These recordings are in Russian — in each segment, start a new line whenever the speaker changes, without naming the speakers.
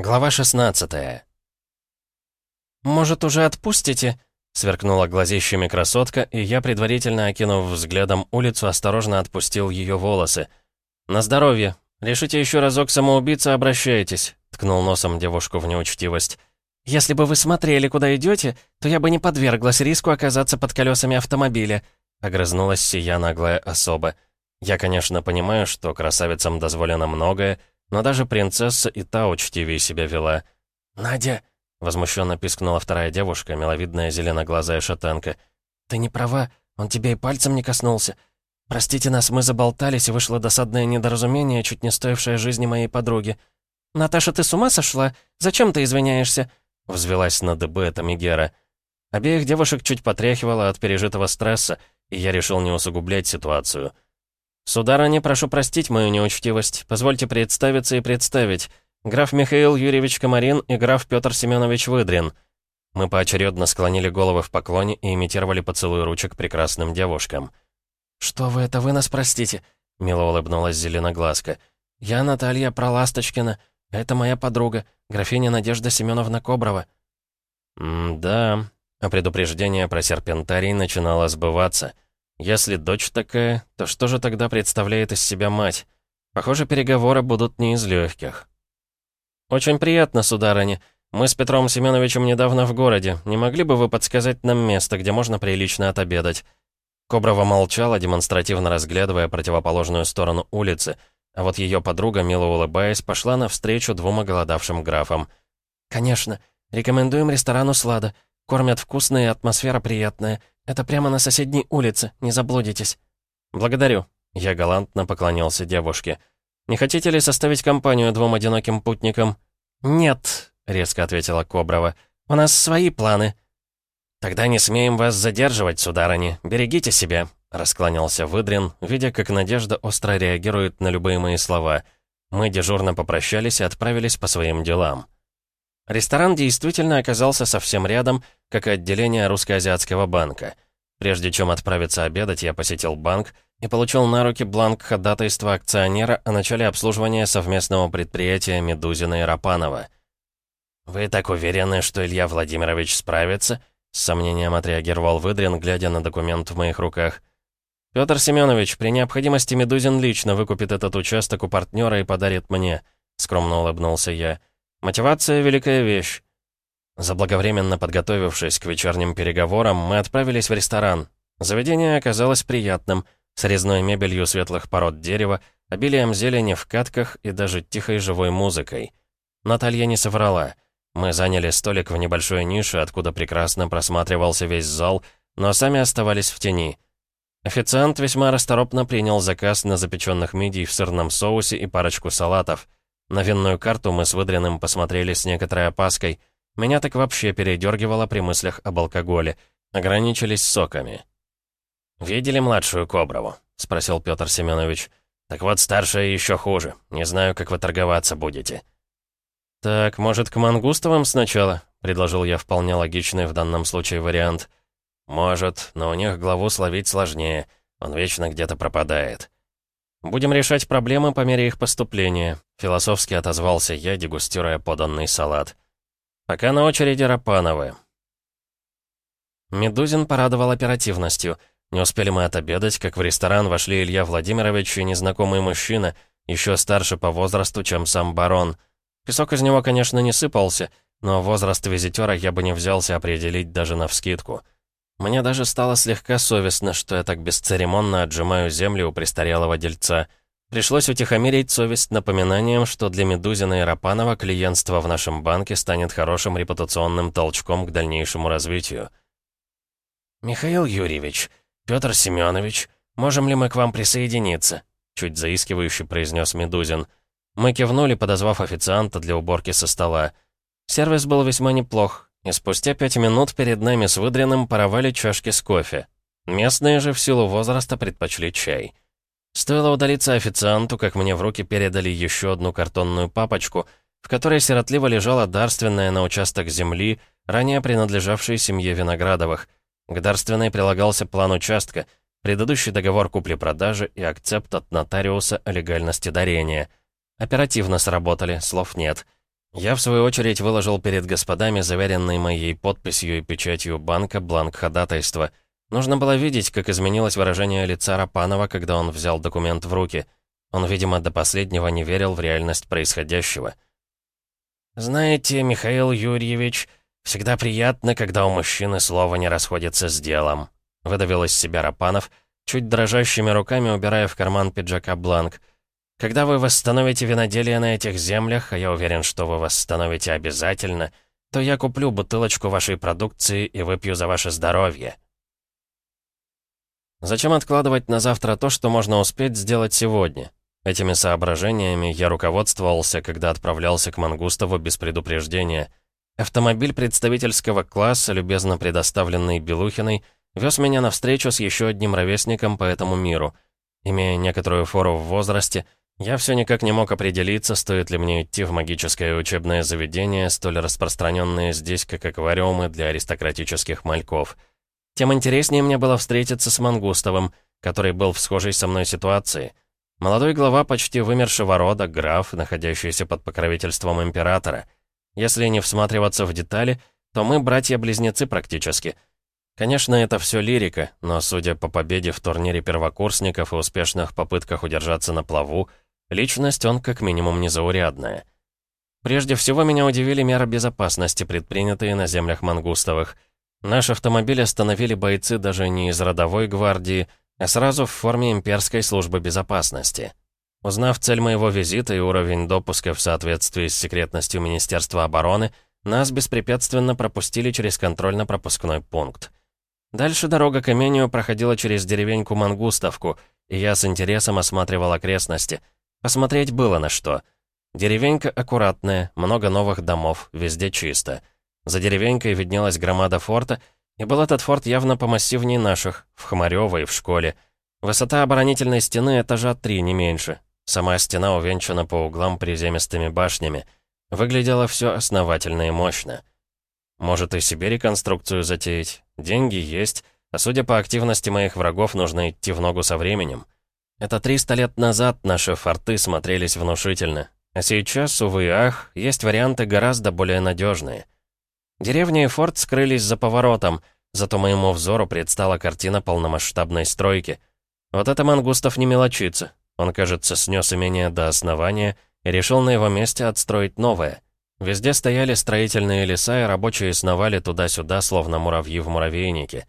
Глава 16
«Может, уже отпустите?» — сверкнула глазищами красотка, и я, предварительно окинув взглядом улицу, осторожно отпустил ее волосы. «На здоровье. Решите еще разок самоубийца, обращайтесь», — ткнул носом девушку в неучтивость. «Если бы вы смотрели, куда идете, то я бы не подверглась риску оказаться под колесами автомобиля», — огрызнулась сия наглая особа. «Я, конечно, понимаю, что красавицам дозволено многое, но даже принцесса и та учтивее себя вела». «Надя!» — возмущенно пискнула вторая девушка, миловидная зеленоглазая шатенка. «Ты не права, он тебя и пальцем не коснулся. Простите нас, мы заболтались, и вышло досадное недоразумение, чуть не стоившее жизни моей подруги. Наташа, ты с ума сошла? Зачем ты извиняешься?» Взвелась на дыбы эта Мегера. Обеих девушек чуть потряхивало от пережитого стресса, и я решил не усугублять ситуацию. «Сударыня, прошу простить мою неучтивость. Позвольте представиться и представить. Граф Михаил Юрьевич Комарин и граф Петр Семенович Выдрин». Мы поочередно склонили головы в поклоне и имитировали поцелуй ручек прекрасным девушкам. «Что вы это вы нас простите?» — мило улыбнулась Зеленоглазка. «Я Наталья Проласточкина. Это моя подруга, графиня Надежда Семеновна Коброва».
«М-да», а предупреждение про серпентарий начинало сбываться. Если дочь такая, то что же тогда представляет из себя мать? Похоже, переговоры будут не из легких.
«Очень приятно, сударыня. Мы с Петром Семеновичем недавно в городе. Не могли бы вы подсказать нам место, где можно прилично отобедать?» Коброва молчала, демонстративно разглядывая противоположную сторону улицы, а вот ее подруга, мило улыбаясь, пошла навстречу двум оголодавшим графам. «Конечно. Рекомендуем ресторану «Слада». Кормят вкусно и атмосфера приятная. Это прямо на соседней улице, не заблудитесь».
«Благодарю». Я галантно поклонился девушке. «Не хотите ли составить компанию двум одиноким путникам?»
«Нет», — резко ответила Коброва. «У нас свои планы».
«Тогда не смеем вас задерживать, сударыни. Берегите себя», — раскланялся Выдрин, видя, как Надежда остро реагирует на любые мои слова. Мы дежурно попрощались и отправились по своим делам.
Ресторан действительно оказался совсем рядом, как и отделение Русско-Азиатского банка. Прежде чем отправиться обедать, я посетил банк и получил на руки бланк ходатайства акционера о начале обслуживания совместного предприятия Медузина и Рапанова.
«Вы так уверены, что Илья Владимирович справится?» С сомнением отреагировал Выдрин, глядя на документ в моих руках.
«Пётр Семенович, при необходимости Медузин лично выкупит этот участок у партнера и подарит мне», — скромно улыбнулся я. «Мотивация — великая вещь».
Заблаговременно подготовившись к вечерним переговорам, мы отправились в ресторан. Заведение оказалось приятным, с резной мебелью светлых пород дерева, обилием зелени в катках и даже тихой живой музыкой. Наталья не соврала — мы заняли столик в небольшой нише, откуда прекрасно просматривался весь зал, но сами оставались в тени. Официант весьма расторопно принял заказ на запеченных мидий в сырном соусе и парочку салатов. На винную карту мы с Выдренным посмотрели с некоторой опаской. Меня так вообще передергивало при мыслях об алкоголе. Ограничились соками. «Видели младшую Коброву?» — спросил Петр Семенович. «Так вот, старшая еще хуже. Не знаю, как вы торговаться будете».
«Так, может, к Мангустовым сначала?» — предложил я вполне логичный в данном случае вариант.
«Может, но у них главу словить сложнее. Он вечно где-то пропадает».
«Будем решать проблемы по мере их поступления», — философски отозвался я, дегустируя поданный салат. «Пока на очереди Рапановы». Медузин порадовал оперативностью. Не успели мы отобедать, как в ресторан вошли Илья Владимирович и незнакомый мужчина, еще старше по возрасту, чем сам барон — Песок из него, конечно, не сыпался, но возраст визитера я бы не взялся определить даже навскидку. Мне даже стало слегка совестно, что я так бесцеремонно отжимаю землю у престарелого дельца. Пришлось утихомирить совесть напоминанием, что для Медузина и Рапанова клиентство в нашем банке станет хорошим репутационным толчком к дальнейшему развитию.
«Михаил Юрьевич, Петр Семенович, можем ли мы к вам присоединиться?» Чуть заискивающе произнес Медузин.
Мы кивнули, подозвав официанта для уборки со стола. Сервис был весьма неплох, и спустя пять минут перед нами с выдренным паровали чашки с кофе. Местные же в силу возраста предпочли чай. Стоило удалиться официанту, как мне в руки передали еще одну картонную папочку, в которой сиротливо лежала дарственная на участок земли, ранее принадлежавшей семье Виноградовых. К дарственной прилагался план участка, предыдущий договор купли-продажи и акцепт от нотариуса о легальности дарения — Оперативно сработали, слов нет.
Я, в свою очередь, выложил перед господами заверенный моей подписью и печатью банка бланк ходатайства. Нужно было видеть, как изменилось выражение лица Рапанова, когда он взял документ в руки. Он, видимо, до последнего не верил в реальность происходящего. «Знаете, Михаил Юрьевич, всегда приятно, когда у мужчины слово не расходится с делом», выдавил из себя Рапанов, чуть дрожащими руками убирая в карман пиджака бланк. «Когда вы восстановите виноделие на этих землях, а я уверен, что вы восстановите обязательно, то я куплю бутылочку вашей продукции и выпью за ваше здоровье». Зачем откладывать на завтра то, что можно успеть сделать сегодня? Этими соображениями я руководствовался, когда отправлялся к Мангустову без предупреждения. Автомобиль представительского класса, любезно предоставленный Белухиной, вез меня навстречу с еще одним ровесником по этому миру. Имея некоторую фору в возрасте, я все никак не мог определиться, стоит ли мне идти в магическое учебное заведение, столь распространенное здесь, как аквариумы для аристократических мальков. Тем интереснее мне было встретиться с Мангустовым, который был в схожей со мной ситуации — Молодой глава почти вымершего рода, граф, находящийся под покровительством императора. Если не всматриваться в детали, то мы братья-близнецы практически. Конечно, это все лирика, но судя по победе в турнире первокурсников и успешных попытках удержаться на плаву, личность он как минимум незаурядная. Прежде всего меня удивили меры безопасности, предпринятые на землях Мангустовых. Наш автомобиль остановили бойцы даже не из родовой гвардии, а сразу в форме имперской службы безопасности. Узнав цель моего визита и уровень допуска в соответствии с секретностью Министерства обороны, нас беспрепятственно пропустили через контрольно-пропускной пункт. Дальше дорога к имению проходила через деревеньку Мангустовку, и я с интересом осматривал окрестности. Посмотреть было на что. Деревенька аккуратная, много новых домов, везде чисто. За деревенькой виднелась громада форта — и был этот форт явно помассивнее наших, в Хмарёво и в школе. Высота оборонительной стены этажа три, не меньше. Сама стена увенчана по углам приземистыми башнями. Выглядело все основательно и мощно. Может и себе реконструкцию затеять. Деньги есть, а судя по активности моих врагов, нужно идти в ногу со временем. Это 300 лет назад наши форты смотрелись внушительно. А сейчас, увы и ах, есть варианты гораздо более надежные. Деревня и форт скрылись за поворотом, зато моему взору предстала картина полномасштабной стройки. Вот это Мангустов не мелочится. Он, кажется, снес имение до основания и решил на его месте отстроить новое. Везде стояли строительные леса, и рабочие сновали туда-сюда, словно муравьи в муравейнике.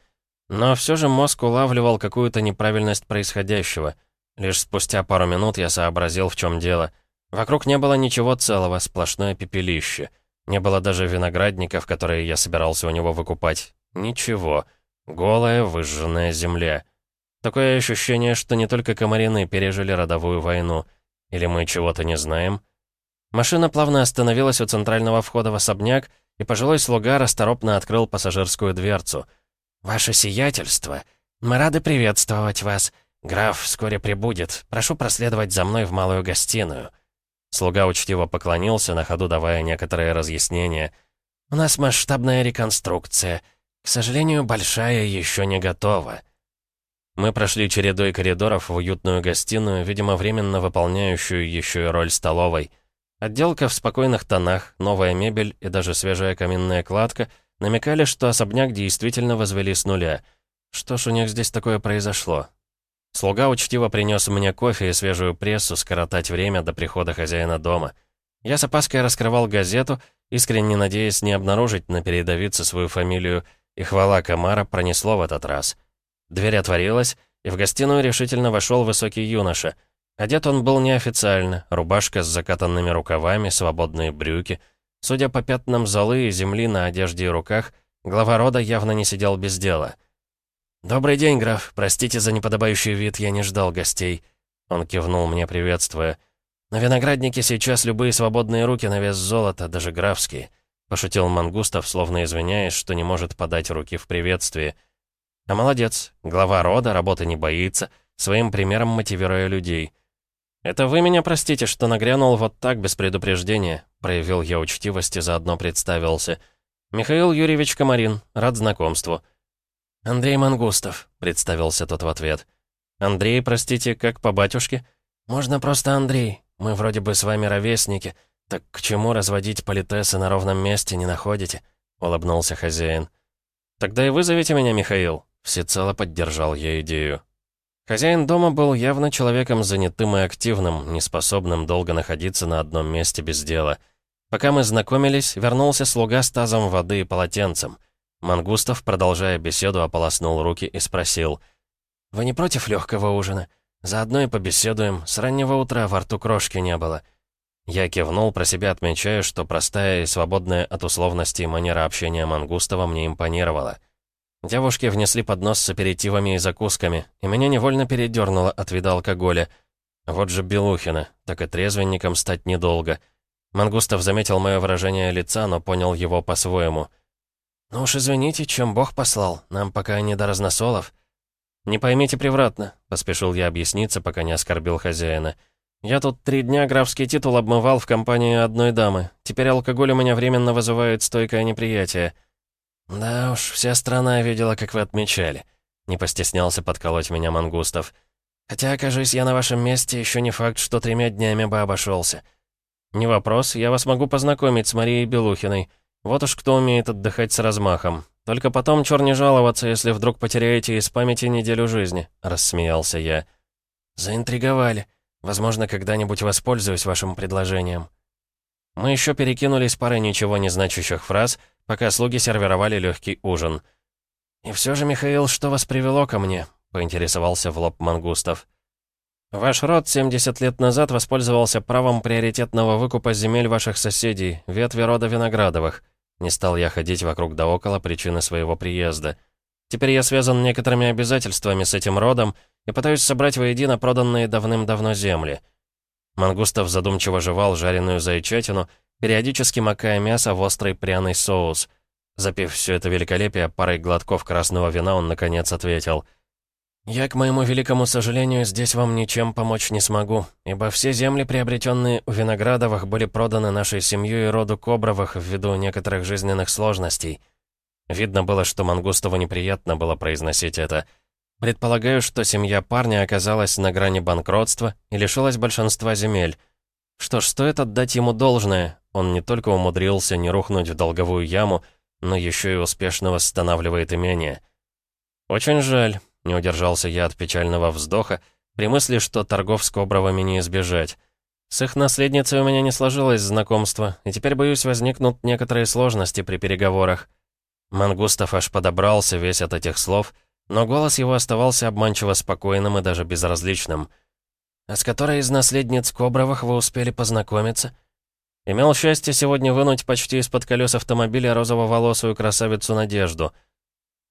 Но все же мозг улавливал какую-то неправильность происходящего. Лишь спустя пару минут я сообразил, в чем дело. Вокруг не было ничего целого, сплошное пепелище. Не было даже виноградников, которые я собирался у него выкупать. Ничего. Голая, выжженная земля. Такое ощущение, что не только комарины пережили родовую войну. Или мы чего-то не знаем? Машина плавно остановилась у центрального входа в особняк, и пожилой слуга расторопно открыл пассажирскую дверцу. «Ваше сиятельство! Мы рады приветствовать вас. Граф вскоре прибудет. Прошу проследовать за мной в малую гостиную». Слуга учтиво поклонился, на ходу давая некоторые разъяснения. «У нас масштабная реконструкция. К сожалению, большая еще не готова». Мы прошли чередой коридоров в уютную гостиную, видимо, временно выполняющую еще и роль столовой. Отделка в спокойных тонах, новая мебель и даже свежая каминная кладка намекали, что особняк действительно возвели с нуля. Что ж у них здесь такое произошло? Слуга учтиво принес мне кофе и свежую прессу скоротать время до прихода хозяина дома. Я с опаской раскрывал газету, искренне надеясь не обнаружить на передовице свою фамилию, и хвала комара пронесло в этот раз. Дверь отворилась, и в гостиную решительно вошел высокий юноша. Одет он был неофициально, рубашка с закатанными рукавами, свободные брюки. Судя по пятнам золы и земли на одежде и руках, глава рода явно не сидел без дела — «Добрый день, граф. Простите за неподобающий вид, я не ждал гостей». Он кивнул мне, приветствуя. «На винограднике сейчас любые свободные руки на вес золота, даже графские», — пошутил Мангустов, словно извиняясь, что не может подать руки в приветствии. «А молодец. Глава рода, работы не боится, своим примером мотивируя людей». «Это вы меня простите, что нагрянул вот так, без предупреждения», — проявил я учтивость и заодно представился. «Михаил Юрьевич Комарин, рад знакомству». «Андрей Мангустов», — представился тот в ответ. «Андрей, простите, как по батюшке?» «Можно просто Андрей. Мы вроде бы с вами ровесники.
«Так к чему разводить политесы на ровном месте, не находите?» — улыбнулся хозяин. «Тогда и вызовите меня, Михаил», — всецело поддержал я идею. Хозяин дома был явно человеком занятым и активным, неспособным долго находиться на одном месте без дела. Пока мы знакомились, вернулся слуга с тазом воды и полотенцем. Мангустов, продолжая беседу, ополоснул руки и спросил. «Вы не против легкого ужина? Заодно и побеседуем. С раннего утра во рту крошки не было». Я кивнул, про себя отмечая, что простая и свободная от условностей манера общения Мангустова мне импонировала. Девушки внесли поднос с аперитивами и закусками, и меня невольно передернуло от вида алкоголя. Вот же Белухина, так и трезвенником стать недолго. Мангустов заметил мое выражение лица, но понял его по-своему. «Ну уж извините, чем Бог послал, нам пока не до разносолов». «Не поймите превратно», — поспешил я объясниться, пока не оскорбил хозяина. «Я тут три дня графский титул обмывал в компании одной дамы. Теперь алкоголь у меня временно вызывает стойкое неприятие». «Да уж, вся страна видела, как вы отмечали», — не постеснялся подколоть меня Мангустов. «Хотя, окажись я на вашем месте, еще не факт, что тремя днями бы обошелся». «Не вопрос, я вас могу познакомить с Марией Белухиной. Вот уж кто умеет отдыхать с размахом. Только потом чёр не жаловаться, если вдруг потеряете из памяти неделю жизни», — рассмеялся я. «Заинтриговали». Возможно, когда-нибудь воспользуюсь вашим предложением». Мы еще перекинулись парой ничего не значащих фраз, пока слуги сервировали легкий ужин. «И все же, Михаил, что вас привело ко мне?» — поинтересовался в лоб Мангустов. «Ваш род 70 лет назад воспользовался правом приоритетного выкупа земель ваших соседей, ветви рода Виноградовых. Не стал я ходить вокруг да около причины своего приезда. Теперь я связан некоторыми обязательствами с этим родом и пытаюсь собрать воедино проданные давным-давно земли. Мангустов задумчиво жевал жареную зайчатину, периодически макая мясо в острый пряный соус. Запив все это великолепие парой глотков красного вина, он, наконец, ответил. «Я, к моему великому сожалению, здесь вам ничем помочь не смогу, ибо все земли, приобретенные у Виноградовых, были проданы нашей семьей и роду Кобровых ввиду некоторых жизненных сложностей». Видно было, что Мангустову неприятно было произносить это. Предполагаю, что семья парня оказалась на грани банкротства и лишилась большинства земель. Что ж, стоит отдать ему должное. Он не только умудрился не рухнуть в долговую яму, но еще и успешно восстанавливает имение. «Очень жаль», — не удержался я от печального вздоха, при мысли, что торгов с Кобровыми не избежать. С их наследницей у меня не сложилось знакомство, и теперь, боюсь, возникнут некоторые сложности при переговорах. Мангустов аж подобрался весь от этих слов, но голос его оставался обманчиво спокойным и даже безразличным. «А с которой из наследниц Кобровых вы успели познакомиться?» Имел счастье сегодня вынуть почти из-под колес автомобиля розово-волосую красавицу Надежду.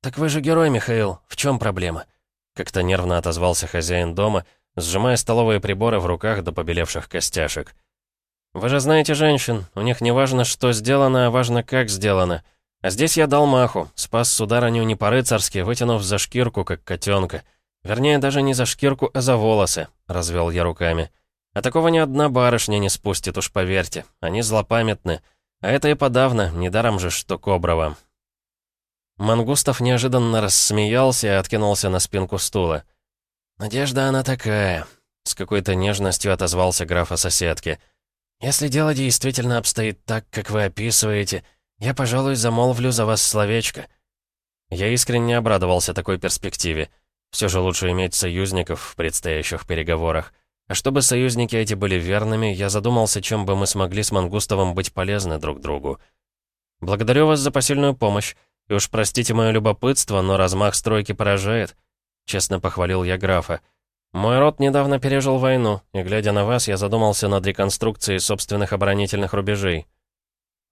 «Так вы же герой, Михаил. В чем проблема?» Как-то нервно отозвался хозяин дома, сжимая столовые приборы в руках до побелевших костяшек. «Вы же знаете женщин. У них не важно, что сделано, а важно, как сделано. А здесь я дал маху, спас сударыню не по-рыцарски, вытянув за шкирку, как котенка. Вернее, даже не за шкирку, а за волосы, развел я руками. А такого ни одна барышня не спустит, уж поверьте. Они злопамятны. А это и подавно, недаром же, что Коброва. Мангустов неожиданно рассмеялся и откинулся на спинку стула. «Надежда она такая», — с какой-то нежностью отозвался граф о соседке. «Если дело действительно обстоит так, как вы описываете, — «Я, пожалуй, замолвлю за вас словечко». Я искренне обрадовался такой перспективе. Все же лучше иметь союзников в предстоящих переговорах. А чтобы союзники эти были верными, я задумался, чем бы мы смогли с Мангустовым быть полезны друг другу. «Благодарю вас за посильную помощь. И уж простите мое любопытство, но размах стройки поражает», — честно похвалил я графа. «Мой род недавно пережил войну, и, глядя на вас, я задумался над реконструкцией собственных оборонительных рубежей».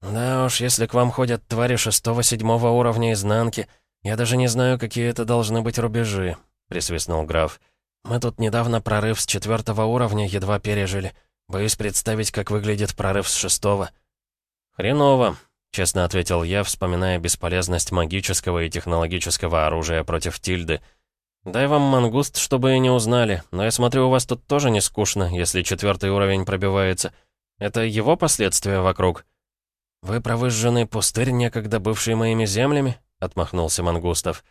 «Да уж, если к вам ходят твари шестого-седьмого уровня изнанки, я даже не знаю, какие это должны быть рубежи», — присвистнул граф. «Мы тут недавно прорыв с четвертого уровня едва пережили. Боюсь представить, как выглядит прорыв с шестого». «Хреново», — честно ответил я, вспоминая бесполезность магического и технологического оружия против Тильды. «Дай вам мангуст, чтобы и не узнали, но я смотрю, у вас тут тоже не скучно, если четвертый уровень пробивается. Это его последствия вокруг?» «Вы про пустырь, некогда бывший моими землями?» — отмахнулся Мангустов.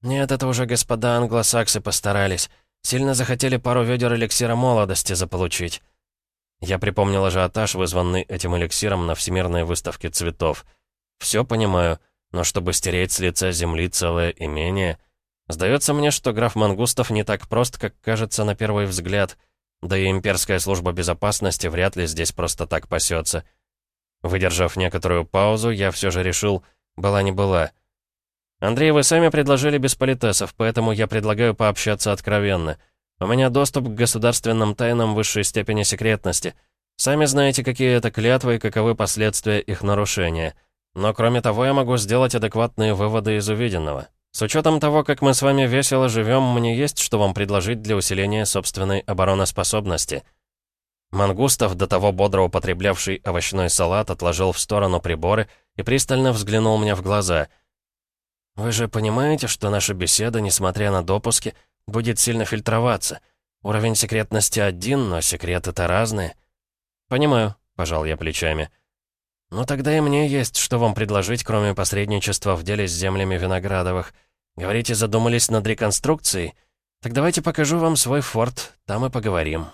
«Нет, это уже господа англосаксы постарались. Сильно захотели пару ведер эликсира молодости заполучить».
Я припомнил ажиотаж, вызванный этим эликсиром на Всемирной выставке цветов. Все понимаю, но чтобы стереть с лица земли целое имение... Сдается мне, что граф Мангустов не так прост, как кажется на первый взгляд, да и имперская служба безопасности вряд ли здесь просто так пасется. Выдержав некоторую паузу, я все же решил, была не была. «Андрей, вы сами предложили без политесов, поэтому я предлагаю пообщаться откровенно. У меня доступ к государственным тайнам высшей степени секретности. Сами знаете, какие это клятвы и каковы последствия их нарушения. Но кроме того, я могу сделать адекватные выводы из увиденного. С учетом того, как мы с вами весело живем, мне есть что вам предложить для усиления собственной обороноспособности». Мангустов, до того бодро употреблявший овощной салат, отложил в сторону приборы и пристально взглянул мне в глаза. «Вы же понимаете, что наша беседа, несмотря на допуски, — будет сильно фильтроваться. Уровень секретности один, но секреты-то разные». «Понимаю», — пожал я плечами. «Ну тогда и мне есть, что вам предложить, кроме посредничества в деле с землями Виноградовых. Говорите, задумались над реконструкцией? Так давайте покажу вам свой форт, там и поговорим».